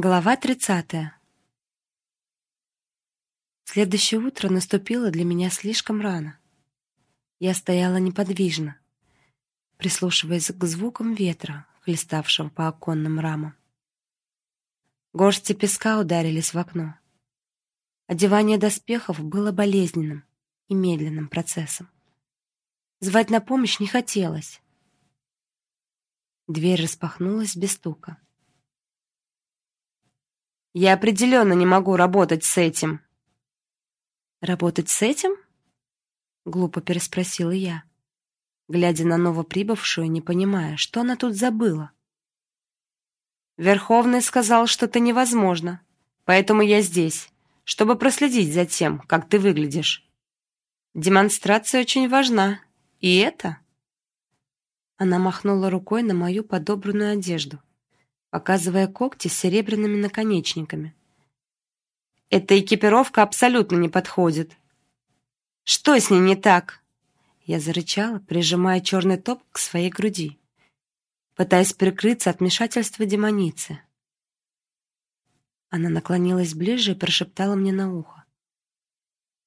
Глава 30. Следующее утро наступило для меня слишком рано. Я стояла неподвижно, прислушиваясь к звукам ветра, хлеставшего по оконным рамам. Горсти песка ударились в окно. Одевание доспехов было болезненным и медленным процессом. Звать на помощь не хотелось. Дверь распахнулась без стука. Я определенно не могу работать с этим. Работать с этим? Глупо переспросила я, глядя на новоприбывшую, не понимая, что она тут забыла. Верховный сказал, что это невозможно, поэтому я здесь, чтобы проследить за тем, как ты выглядишь. Демонстрация очень важна, и это... Она махнула рукой на мою подобранную одежду показывая когти с серебряными наконечниками. Эта экипировка абсолютно не подходит. Что с ней не так? Я зарычала, прижимая черный топ к своей груди, пытаясь прикрыться от вмешательства демоницы. Она наклонилась ближе и прошептала мне на ухо: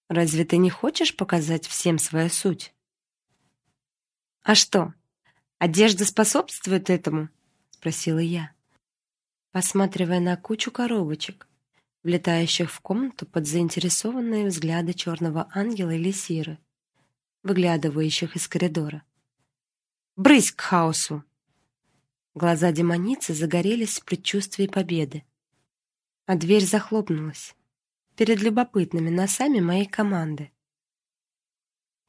"Разве ты не хочешь показать всем свою суть?" "А что? Одежда способствует этому?" спросила я посматривая на кучу коробочек, влетающих в комнату под заинтересованные взгляды черного ангела или сиры, выглядывающих из коридора. «Брысь к хаосу!» Глаза демоницы загорелись в предчувствии победы. А дверь захлопнулась перед любопытными носами моей команды.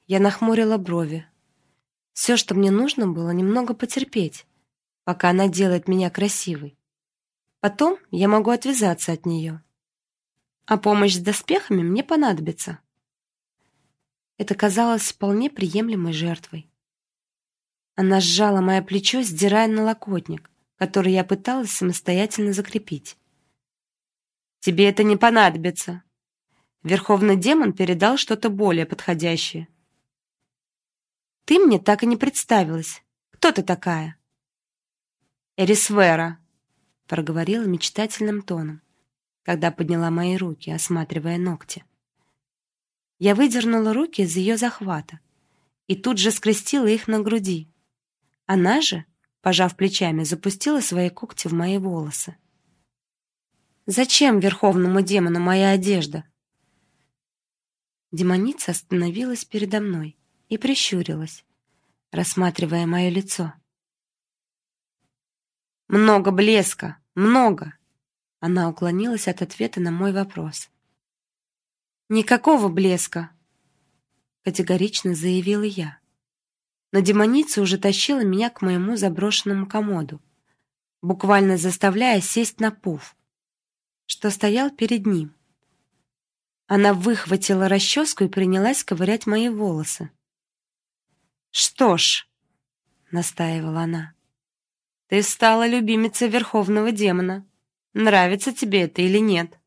Я нахмурила брови. Все, что мне нужно было, немного потерпеть, пока она делает меня красивой. Потом я могу отвязаться от нее. А помощь с доспехами мне понадобится. Это казалось вполне приемлемой жертвой. Она сжала мое плечо, сдирая налокотник, который я пыталась самостоятельно закрепить. Тебе это не понадобится. Верховный демон передал что-то более подходящее. Ты мне так и не представилась. Кто ты такая? Эрисвера, проговорила мечтательным тоном, когда подняла мои руки, осматривая ногти. Я выдернула руки из ее захвата и тут же скрестила их на груди. Она же, пожав плечами, запустила свои когти в мои волосы. Зачем верховному демону моя одежда? Демоница остановилась передо мной и прищурилась, рассматривая мое лицо. Много блеска, много. Она уклонилась от ответа на мой вопрос. Никакого блеска, категорично заявила я. Но демоница уже тащила меня к моему заброшенному комоду, буквально заставляя сесть на пуф, что стоял перед ним. Она выхватила расческу и принялась ковырять мои волосы. Что ж, настаивала она. Ты стала любимицей верховного демона. Нравится тебе это или нет?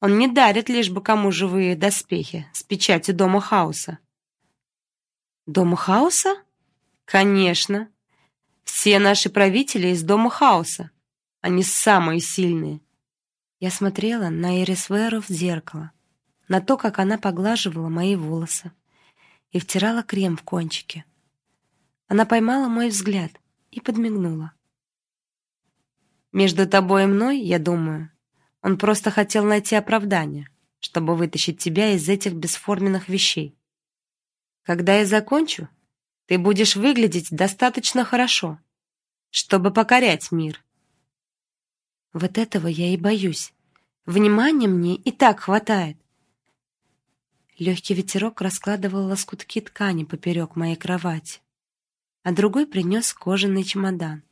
Он не дарит лишь бы кому живые доспехи с печатью дома хаоса. Дома хаоса? Конечно. Все наши правители из дома хаоса. Они самые сильные. Я смотрела на Эрисверу в зеркало, на то, как она поглаживала мои волосы и втирала крем в кончики. Она поймала мой взгляд и подмигнула. Между тобой и мной, я думаю, он просто хотел найти оправдание, чтобы вытащить тебя из этих бесформенных вещей. Когда я закончу, ты будешь выглядеть достаточно хорошо, чтобы покорять мир. Вот этого я и боюсь. Внимания мне и так хватает. Легкий ветерок раскладывал лоскутки ткани поперек моей кровати а другой принес кожаный чемодан,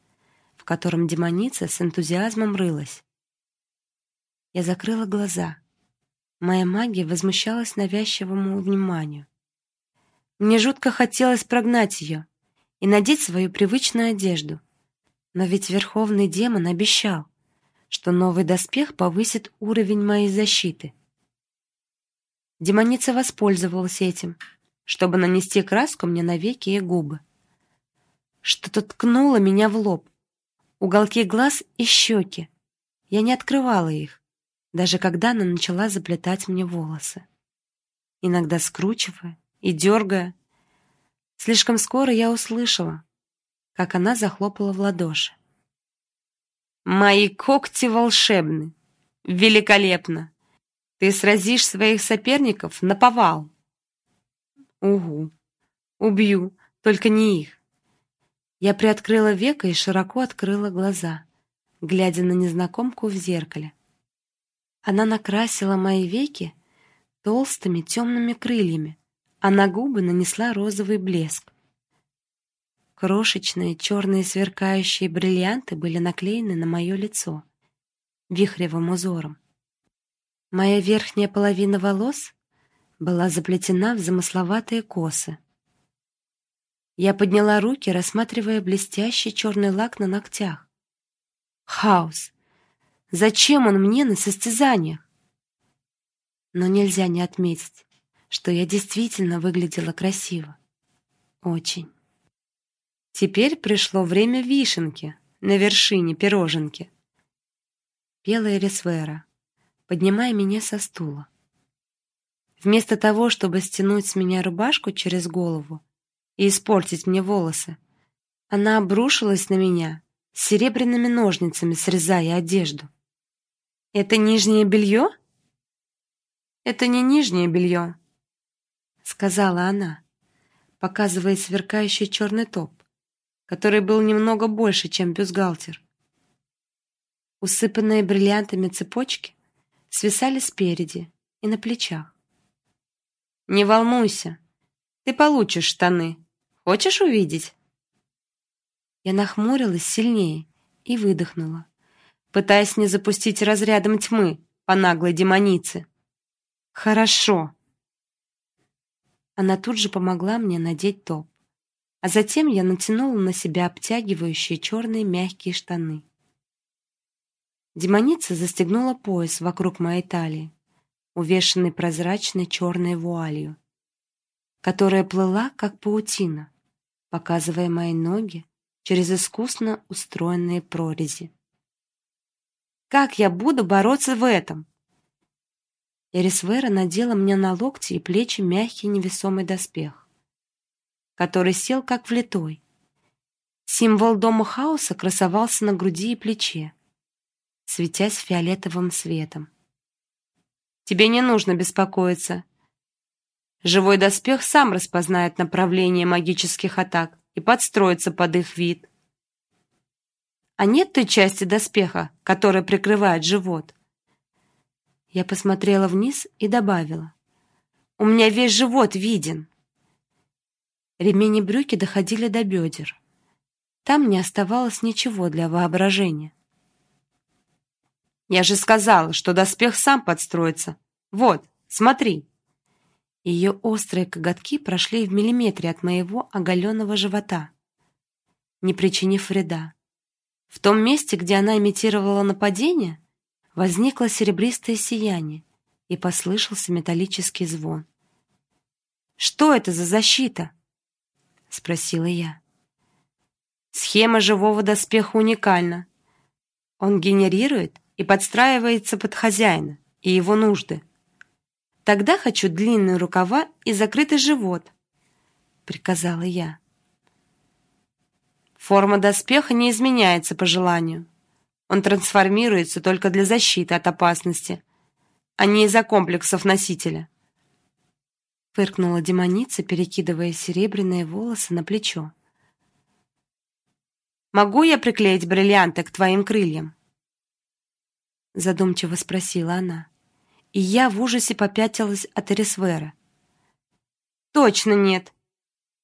в котором демоница с энтузиазмом рылась. Я закрыла глаза. Моя магия возмущалась навязчивому вниманию. Мне жутко хотелось прогнать ее и надеть свою привычную одежду. Но ведь верховный демон обещал, что новый доспех повысит уровень моей защиты. Демоница воспользовалась этим, чтобы нанести краску мне на веки и губы. Что-то ткнуло меня в лоб, уголки глаз и щеки. Я не открывала их, даже когда она начала заплетать мне волосы. Иногда скручивая и дергая. Слишком скоро я услышала, как она захлопала в ладоши. «Мои когти волшебны! Великолепно! Ты сразишь своих соперников на повал!» «Угу! Убью, только не их!» Я приоткрыла веко и широко открыла глаза, глядя на незнакомку в зеркале. Она накрасила мои веки толстыми темными крыльями, а на губы нанесла розовый блеск. Крошечные черные сверкающие бриллианты были наклеены на мое лицо вихревым узором. Моя верхняя половина волос была заплетена в замысловатые косы. Я подняла руки, рассматривая блестящий черный лак на ногтях. Хаос. Зачем он мне на состязаниях? Но нельзя не отметить, что я действительно выглядела красиво. Очень. Теперь пришло время вишенки на вершине пироженки. Пела Эрисвера, поднимая меня со стула. Вместо того, чтобы стянуть с меня рубашку через голову и испортить мне волосы, она обрушилась на меня серебряными ножницами, срезая одежду. «Это нижнее белье?» «Это не нижнее белье», — сказала она, показывая сверкающий черный топ который был немного больше, чем бюстгальтер. Усыпанные бриллиантами цепочки свисали спереди и на плечах. Не волнуйся, ты получишь штаны. Хочешь увидеть? Я нахмурилась сильнее и выдохнула, пытаясь не запустить разрядом тьмы по наглой демонице. Хорошо. Она тут же помогла мне надеть топ а затем я натянула на себя обтягивающие черные мягкие штаны. Демоница застегнула пояс вокруг моей талии, увешанный прозрачной черной вуалью, которая плыла как паутина, показывая мои ноги через искусно устроенные прорези. Как я буду бороться в этом? Эрисвера надела мне на локти и плечи мягкий невесомый доспех который сел как влитой. Символ дома хаоса красовался на груди и плече, светясь фиолетовым светом. Тебе не нужно беспокоиться. Живой доспех сам распознает направление магических атак и подстроится под их вид. А нет той части доспеха, которая прикрывает живот. Я посмотрела вниз и добавила: "У меня весь живот виден". Ремень и брюки доходили до бедер. Там не оставалось ничего для воображения. Я же сказала, что доспех сам подстроится. Вот, смотри. Ее острые коготки прошли в миллиметре от моего оголенного живота, не причинив вреда. В том месте, где она имитировала нападение, возникло серебристое сияние и послышался металлический звон. Что это за защита? спросила я. Схема живого доспеха уникальна. Он генерирует и подстраивается под хозяина и его нужды. Тогда хочу длинные рукава и закрытый живот, приказала я. Форма доспеха не изменяется по желанию. Он трансформируется только для защиты от опасности, а не из-за комплексов носителя фыркнула демоница, перекидывая серебряные волосы на плечо. Могу я приклеить бриллианты к твоим крыльям? задумчиво спросила она. И я в ужасе попятилась от Эрисвера. Точно нет.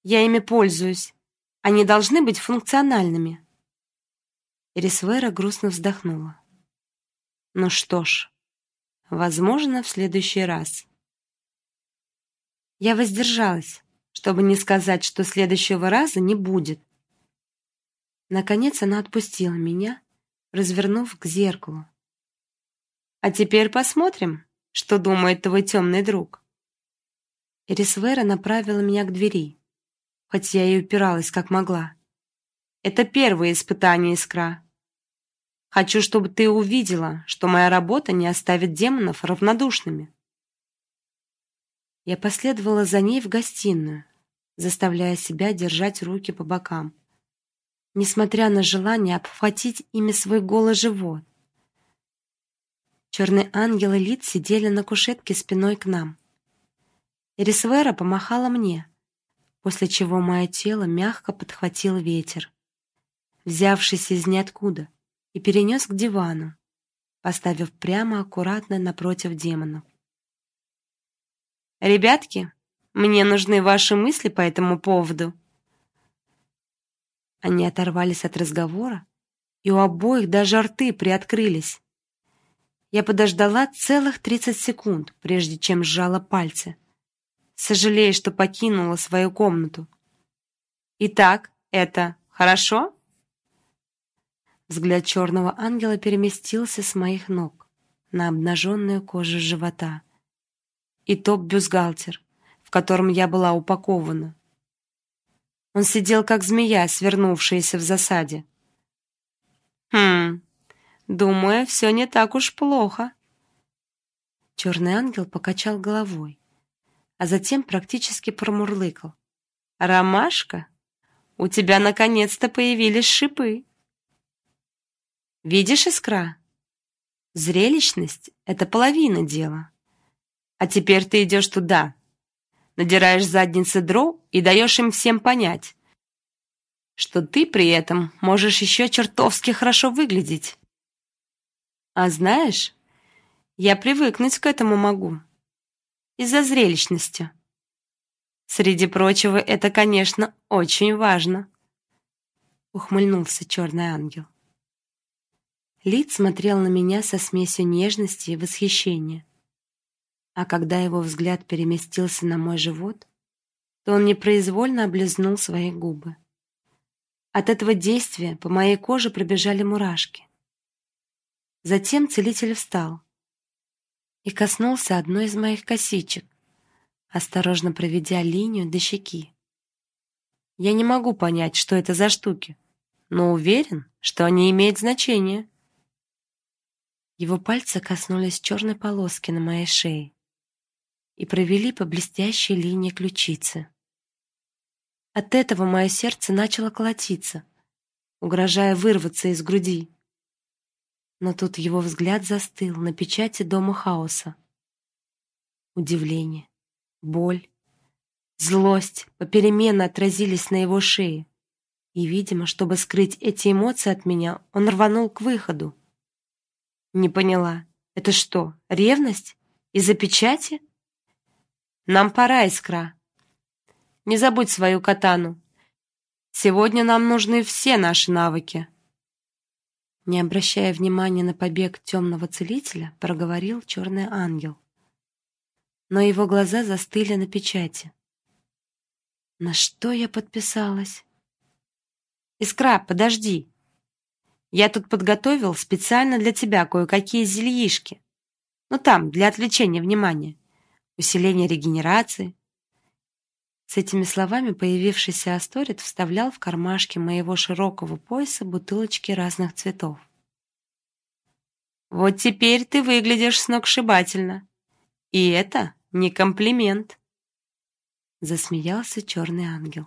Я ими пользуюсь. Они должны быть функциональными. Эрисвера грустно вздохнула. Ну что ж, возможно, в следующий раз. Я воздержалась, чтобы не сказать, что следующего раза не будет. Наконец она отпустила меня, развернув к зеркалу. А теперь посмотрим, что думает твой темный друг. Эрисвера направила меня к двери, хоть я и упиралась как могла. Это первое испытание искра. Хочу, чтобы ты увидела, что моя работа не оставит демонов равнодушными. Я последовала за ней в гостиную, заставляя себя держать руки по бокам, несмотря на желание обхватить ими свой голый живот. Черный ангел и Лид сидели на кушетке спиной к нам. Эрисвера помахала мне, после чего мое тело мягко подхватил ветер, взявшись из ниоткуда, и перенес к дивану, поставив прямо аккуратно напротив демонов. Ребятки, мне нужны ваши мысли по этому поводу. Они оторвались от разговора, и у обоих даже рты приоткрылись. Я подождала целых тридцать секунд, прежде чем сжала пальцы, сожалея, что покинула свою комнату. Итак, это хорошо? Взгляд черного ангела переместился с моих ног на обнаженную кожу живота и топ-бюстгальтер, в котором я была упакована. Он сидел как змея, свернувшаяся в засаде. Хм. Думаю, все не так уж плохо. Черный ангел покачал головой, а затем практически промурлыкал: "Ромашка, у тебя наконец-то появились шипы. Видишь, искра? Зрелищность это половина дела. А теперь ты идешь туда, надираешь задницы дроу и даешь им всем понять, что ты при этом можешь еще чертовски хорошо выглядеть. А знаешь, я привыкнуть к этому могу. Из-за зрелищности. Среди прочего, это, конечно, очень важно. Ухмыльнулся черный ангел. Лид смотрел на меня со смесью нежности и восхищения а когда его взгляд переместился на мой живот, то он непроизвольно облизнул свои губы. От этого действия по моей коже пробежали мурашки. Затем целитель встал и коснулся одной из моих косичек, осторожно проведя линию до щеки. Я не могу понять, что это за штуки, но уверен, что они имеют значение. Его пальцы коснулись черной полоски на моей шее и провели по блестящей линии ключицы. От этого мое сердце начало колотиться, угрожая вырваться из груди. Но тут его взгляд застыл на печати дома хаоса. Удивление, боль, злость попеременно отразились на его шее. И, видимо, чтобы скрыть эти эмоции от меня, он рванул к выходу. Не поняла. Это что, ревность из-за печати? Нам пора, Искра. Не забудь свою катану. Сегодня нам нужны все наши навыки. Не обращая внимания на побег темного целителя, проговорил черный ангел. Но его глаза застыли на печати. На что я подписалась? Искра, подожди. Я тут подготовил специально для тебя кое-какие зельишки. Ну там, для отвлечения внимания усиление регенерации. С этими словами появившийся Асторит вставлял в кармашки моего широкого пояса бутылочки разных цветов. Вот теперь ты выглядишь сногсшибательно. И это не комплимент, засмеялся черный ангел.